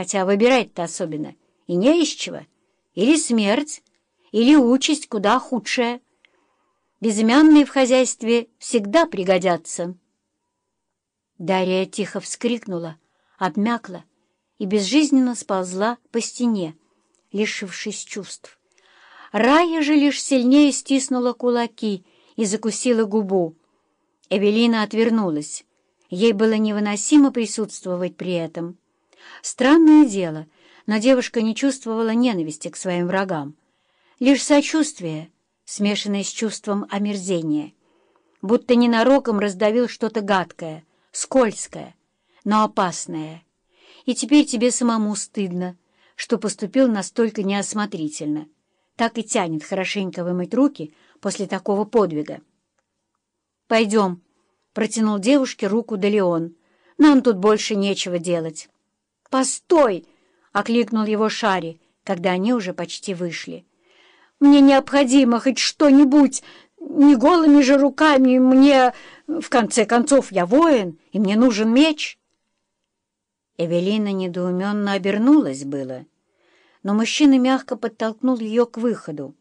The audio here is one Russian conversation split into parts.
хотя выбирать-то особенно и не из чего. Или смерть, или участь куда худшая. Безымянные в хозяйстве всегда пригодятся. Дарья тихо вскрикнула, обмякла и безжизненно сползла по стене, лишившись чувств. Рая же лишь сильнее стиснула кулаки и закусила губу. Эвелина отвернулась. Ей было невыносимо присутствовать при этом. Странное дело, но девушка не чувствовала ненависти к своим врагам. Лишь сочувствие, смешанное с чувством омерзения. Будто ненароком раздавил что-то гадкое, скользкое, но опасное. И теперь тебе самому стыдно, что поступил настолько неосмотрительно. Так и тянет хорошенько вымыть руки после такого подвига. «Пойдем», — протянул девушке руку Далеон. «Нам тут больше нечего делать». «Постой!» — окликнул его Шари, когда они уже почти вышли. «Мне необходимо хоть что-нибудь, не голыми же руками мне... В конце концов, я воин, и мне нужен меч». Эвелина недоуменно обернулась было, но мужчина мягко подтолкнул ее к выходу,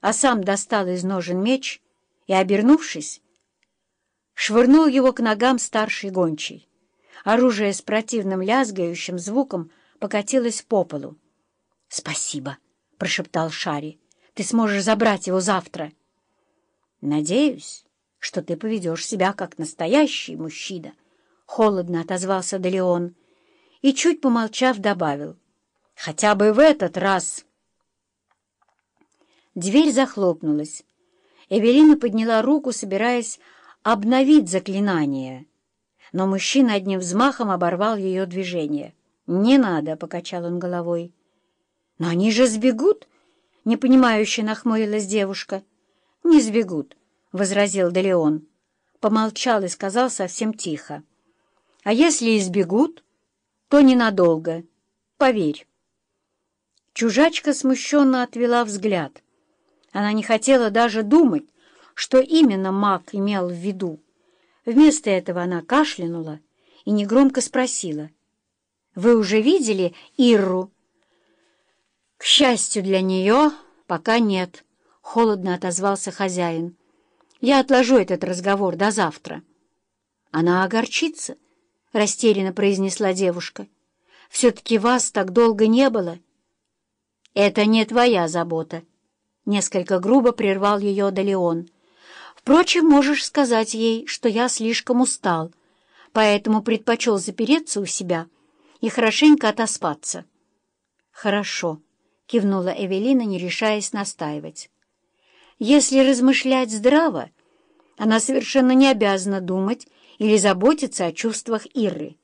а сам достал из ножен меч и, обернувшись, швырнул его к ногам старшей гончей. Оружие с противным лязгающим звуком покатилось по полу. — Спасибо, — прошептал Шари. — Ты сможешь забрать его завтра. — Надеюсь, что ты поведешь себя как настоящий мужчина, — холодно отозвался Делеон и, чуть помолчав, добавил. — Хотя бы в этот раз. Дверь захлопнулась. Эвелина подняла руку, собираясь обновить заклинание — но мужчина одним взмахом оборвал ее движение. «Не надо», — покачал он головой. «Но они же сбегут!» — непонимающе нахмурилась девушка. «Не сбегут», — возразил Делеон. Помолчал и сказал совсем тихо. «А если и сбегут, то ненадолго. Поверь». Чужачка смущенно отвела взгляд. Она не хотела даже думать, что именно маг имел в виду. Вместо этого она кашлянула и негромко спросила. «Вы уже видели Ирру?» «К счастью для нее, пока нет», — холодно отозвался хозяин. «Я отложу этот разговор до завтра». «Она огорчится», — растерянно произнесла девушка. «Все-таки вас так долго не было». «Это не твоя забота», — несколько грубо прервал ее Далеон. Впрочем, можешь сказать ей, что я слишком устал, поэтому предпочел запереться у себя и хорошенько отоспаться. — Хорошо, — кивнула Эвелина, не решаясь настаивать. Если размышлять здраво, она совершенно не обязана думать или заботиться о чувствах Ирры.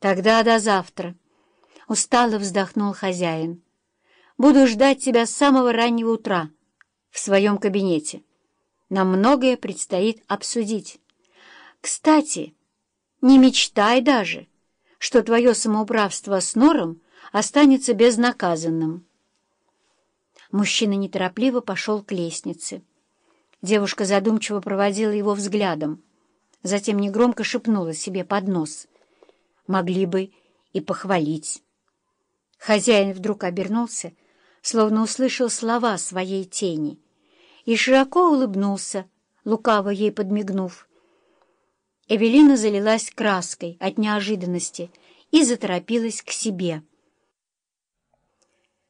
«Тогда до завтра», — устало вздохнул хозяин. «Буду ждать тебя с самого раннего утра в своем кабинете». Нам многое предстоит обсудить. Кстати, не мечтай даже, что твое самоуправство с Нором останется безнаказанным. Мужчина неторопливо пошел к лестнице. Девушка задумчиво проводила его взглядом, затем негромко шепнула себе под нос. Могли бы и похвалить. Хозяин вдруг обернулся, словно услышал слова своей тени — и широко улыбнулся, лукаво ей подмигнув. Эвелина залилась краской от неожиданности и заторопилась к себе —